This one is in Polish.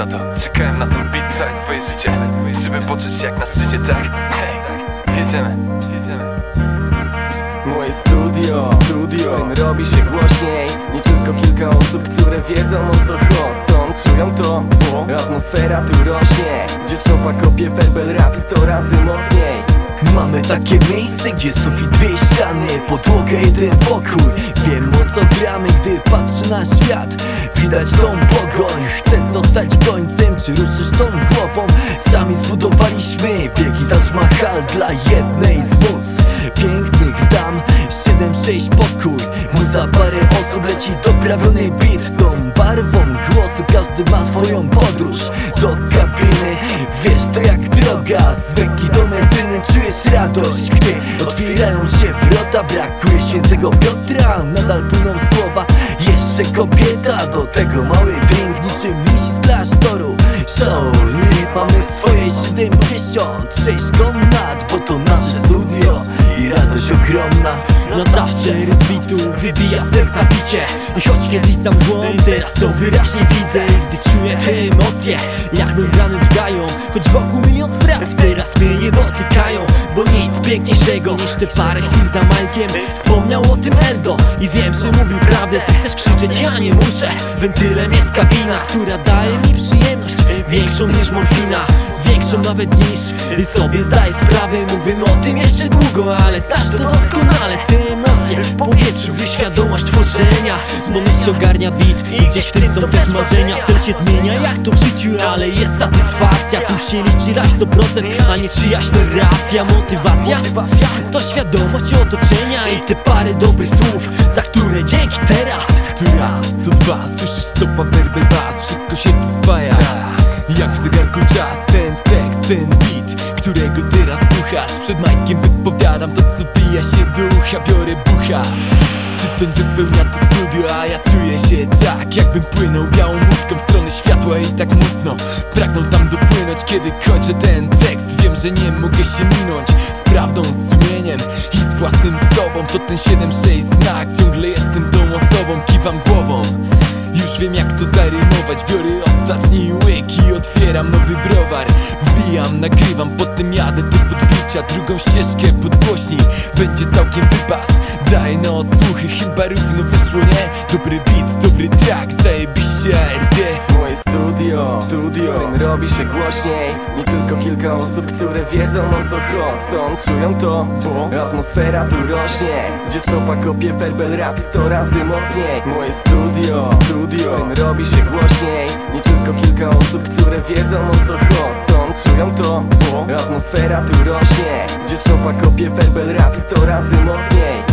za to. Czekałem na ten beat całe swoje życie Żeby poczuć się jak na szczycie, tak? Hej, jedziemy, jedziemy. Moje studio, studio. Robi się głośniej. Nie tylko kilka osób, które wiedzą o co chodzi. Czują to, atmosfera tu rośnie. Gdzie stopa kopie werbel rap sto razy mocniej Mamy takie miejsce, gdzie sufit dwie ściany Podłoga jeden pokój. Wiem o co gramy, gdy patrzę na świat. Widać tą pogoń. Chcę zostać końcem, czy ruszysz tą głową? Sami zbudowaliśmy wielki Taj Mahal dla jednej z mus. Pięknych dam, 7-6 pokój. Mój za parę osób leci doprawiony beat. Tą barwą głosu każdy ma swoją podróż Do kabiny, wiesz to jak droga Z Bekki do Gdy otwierają się wrota Brakuje świętego Piotra. Nadal płyną słowa Jeszcze kobieta. Do tego mały drink niczym misi z klasztoru. Shaolin Mamy swoje 76 komnat Bo to nasze studio I radość ogromna. Na zawsze rytm wybija serca bicie. I choć kiedyś za mgłą, teraz to wyraźnie widzę. Gdy czuję te emocje, jak membrany drgają Choć wokół milion spraw, teraz mnie nie nic piękniejszego niż te parę chwil za Majkiem. Wspomniał o tym Eldo i wiem, że mówił prawdę. Ty chcesz krzyczeć, ja nie muszę. Wentylem jest kabina, która daje mi przyjemność. Większą niż morfina Większą nawet niż. Sobie zdaję sprawę Mógłbym o tym jeszcze długo, ale znasz to doskonale. Te emocje świadomość tworzenia Bo myśl ogarnia beat i gdzieś w tym są też marzenia. Cel się zmienia jak to w życiu, ale jest satysfakcja. Tu się liczy life 100%, a nie czyjaś narracja. Motywacja to świadomość otoczenia I te parę dobrych słów, za które dzięki teraz. Tu raz, tu dwa, słyszysz stopa, werbel, bas Wszystko się tu spaja. Jak w zegarku czas, ten tekst, ten beat Którego teraz słuchasz. Przed majkiem wypowiadam to co pija się ducha Biorę bucha Tytoń wypełnia to studio, a ja czuję się tak Jakbym płynął białą łódką w stronę światła i tak mocno Pragnął tam dopłynąć, kiedy kończę ten tekst Wiem, że nie mogę się minąć. Z prawdą, z sumieniem i z własnym sobą. To ten 7-6 znak, ciągle jestem tą osobą, kiwam głową już wiem jak to zarymować. Biorę ostatni łyk i otwieram nowy browar Wbijam, nagrywam, potem jadę do podbicia Drugą ścieżkę podgłośnij, będzie całkiem wypas Daję na odsłuchy, chyba równo wyszło, nie? Dobry beat, dobry track, zajebiście ARD Moje studio, studio robi się głośniej. Nie tylko kilka osób, które wiedzą o co chodzi Czują to, bo atmosfera tu rośnie. Gdzie stopa kopie werbel rap sto razy mocniej. Moje studio, studio robi się głośniej. Nie tylko kilka osób, które wiedzą o co bo atmosfera tu rośnie Gdzie stopa kopie werbel rap sto razy mocniej